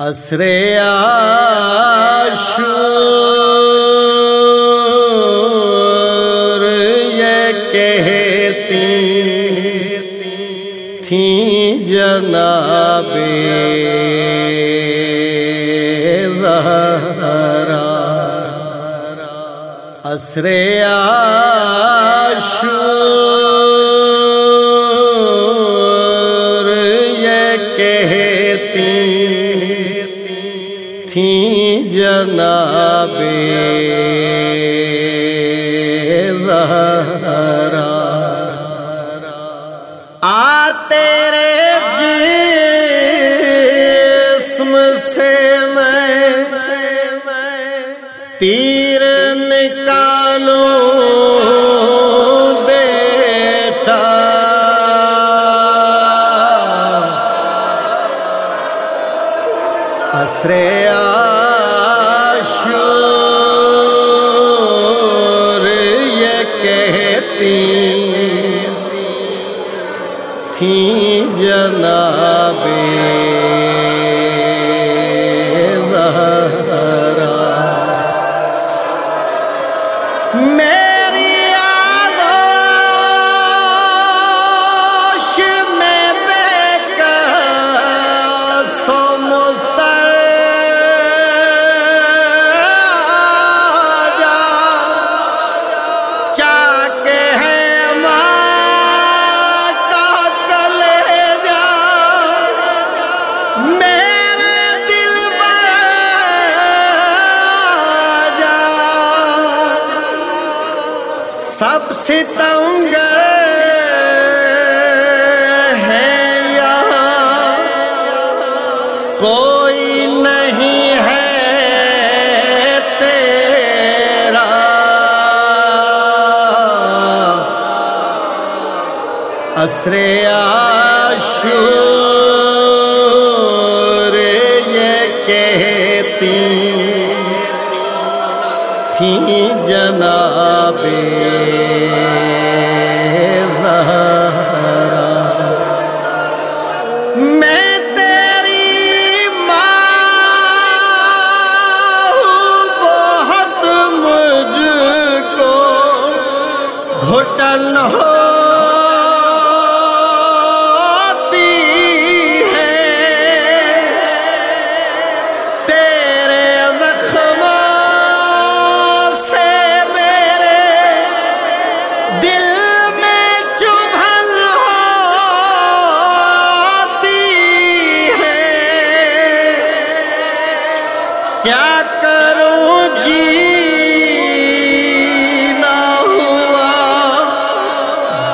عاشور یہ کہتی تھیں جناب زہرا۔ عصر عاشور تھیں جناب زہرا۔ آ تیرے جسم سے میں تیر نکالوں بیٹا۔ عصر عاشور تھیں سب ستمگر ہے یہاں کوئی نہیں ہے تیرا اسرے آشور تھی جناب زہرا کیا کروں جی؟ نہ ہوا۔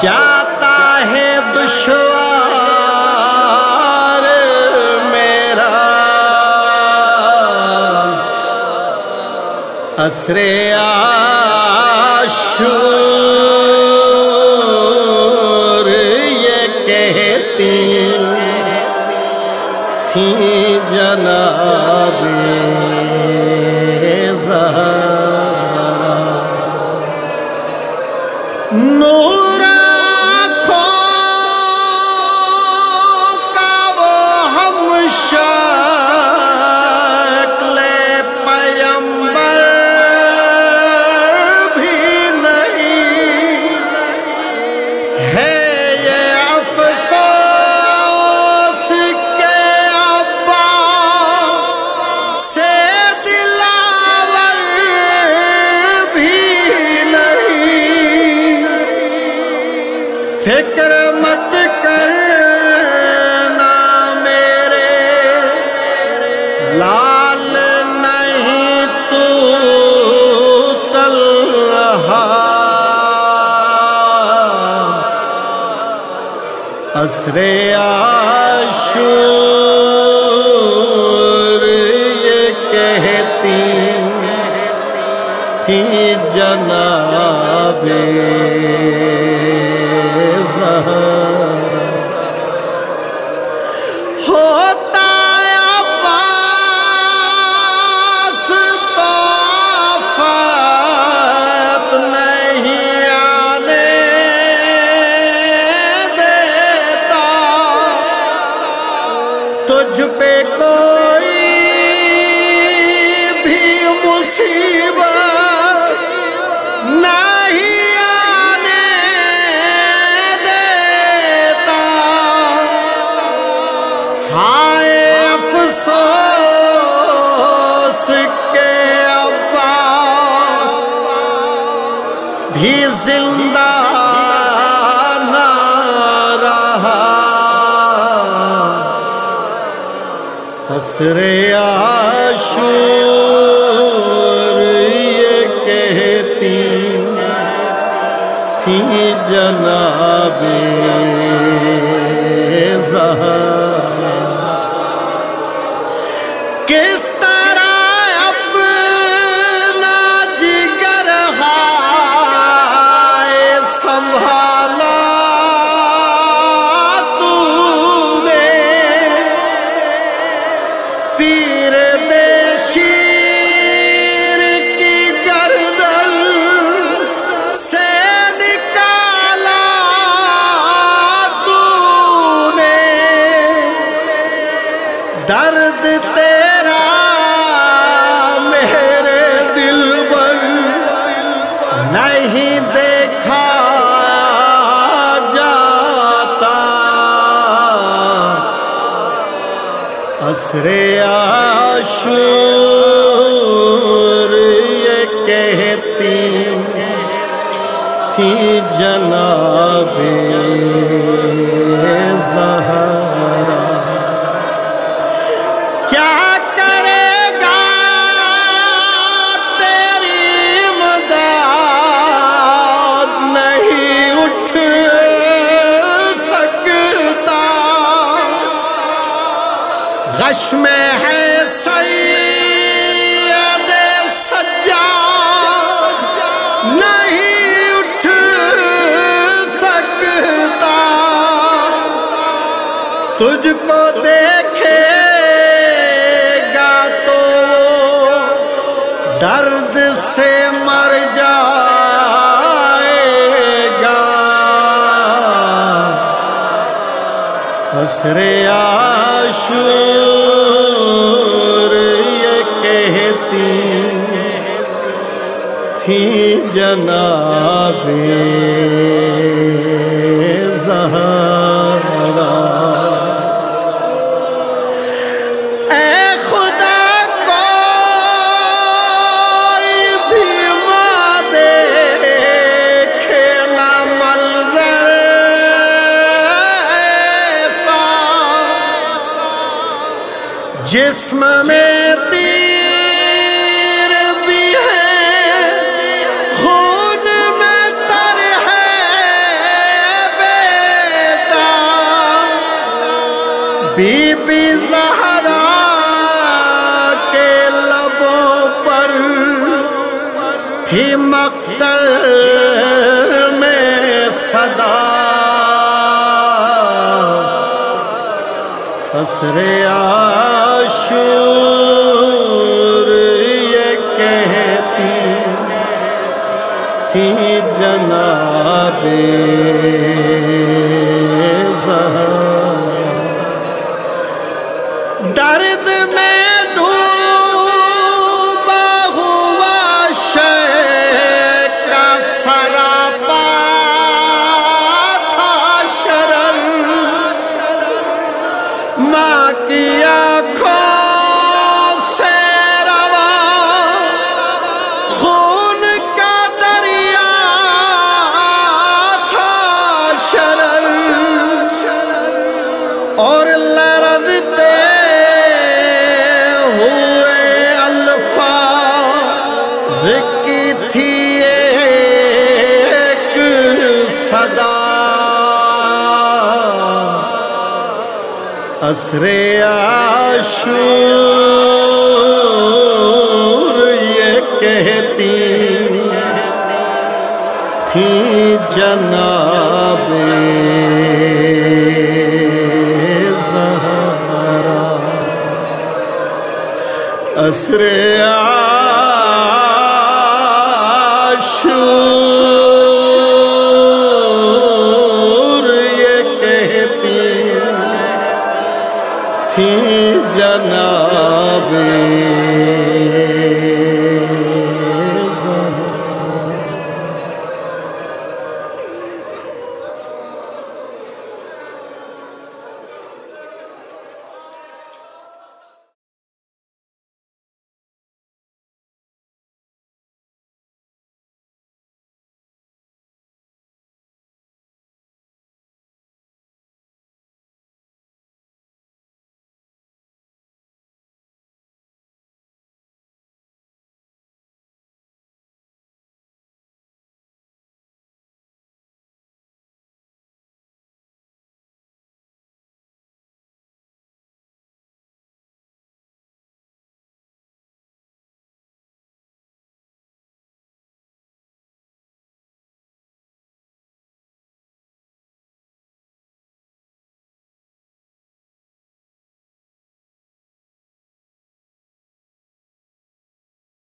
جاتا ہے دشوار میرا۔ عصر عاشور یہ کہتی تھیں جناب۔ فکر مت کرنا میرے۔ لال نہیں تو تلہا۔ عصر عاشور یہ کہتی تھی جناب۔ حسر آشور یہ کہتی تھی جناب زہر۔ عاشور یہ کہتی تھی جناب زہرا تجھ کو دیکھے گا تو درد سے مر جائے گا۔ حسر آشور یہ کہتی تھی جناب زہرا جسم میں تیر بھی ہے، خون میں تر ہے بیٹا۔ بی بی زہرا کے لبوں پر تھی مقتل میں صدا۔ حسر آشور یہ کہتی تھی جناب درد میں ڈوبا ہوا شے کا تھا ماں کی آنکھوں اثر آشور یہ کہتی تھی جناب زہرا۔ اثر آشور ربی